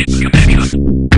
It's your passion.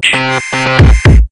Música